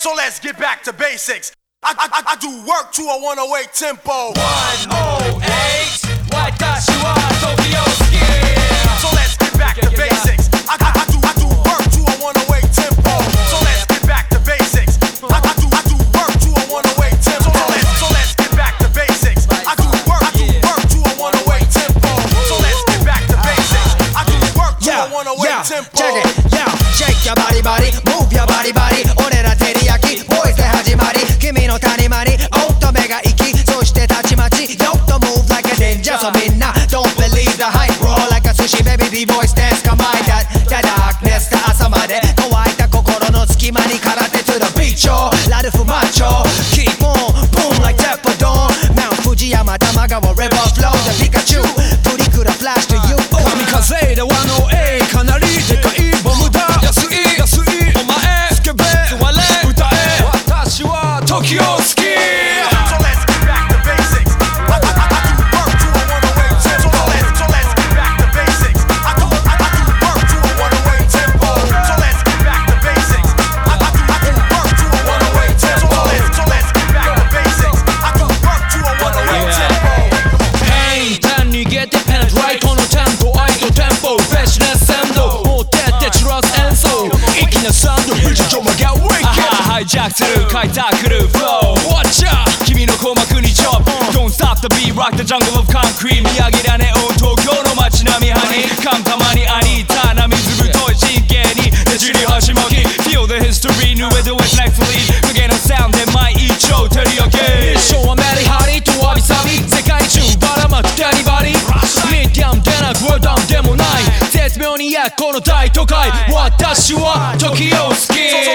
So let's get back to basics. I, I, I do work to a 108 tempo. 108, what does you are, Tokyo skin. So let's get back to basics. I, I, I do I do work to a 108 tempo. So let's get back to basics. I, I do I do work to a 108 tempo. So let's, so let's get back to basics. I do work I do work to a 108 tempo. So let's get back to basics. I do work to a 108 tempo. Check it, yeah. Shake your body, body, move your body, body. voice that 내 사운드 비추조막야 wicked. 아하 하이잭트를 flow. Watch out.君の鼓膜に chop uh. Don't stop the beat rock the jungle of concrete. 見上げられ온도쿄の街並み この大都会。私は時を好き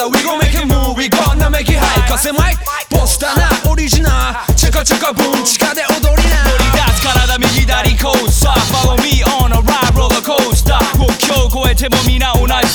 だ We gon' make it move We gonna make it high 風マイポスターなオリジナーチャカチャカブン地下で踊りな踊り出す体右左コースター Follow me on a ride roller coaster 国境を越えても皆同じ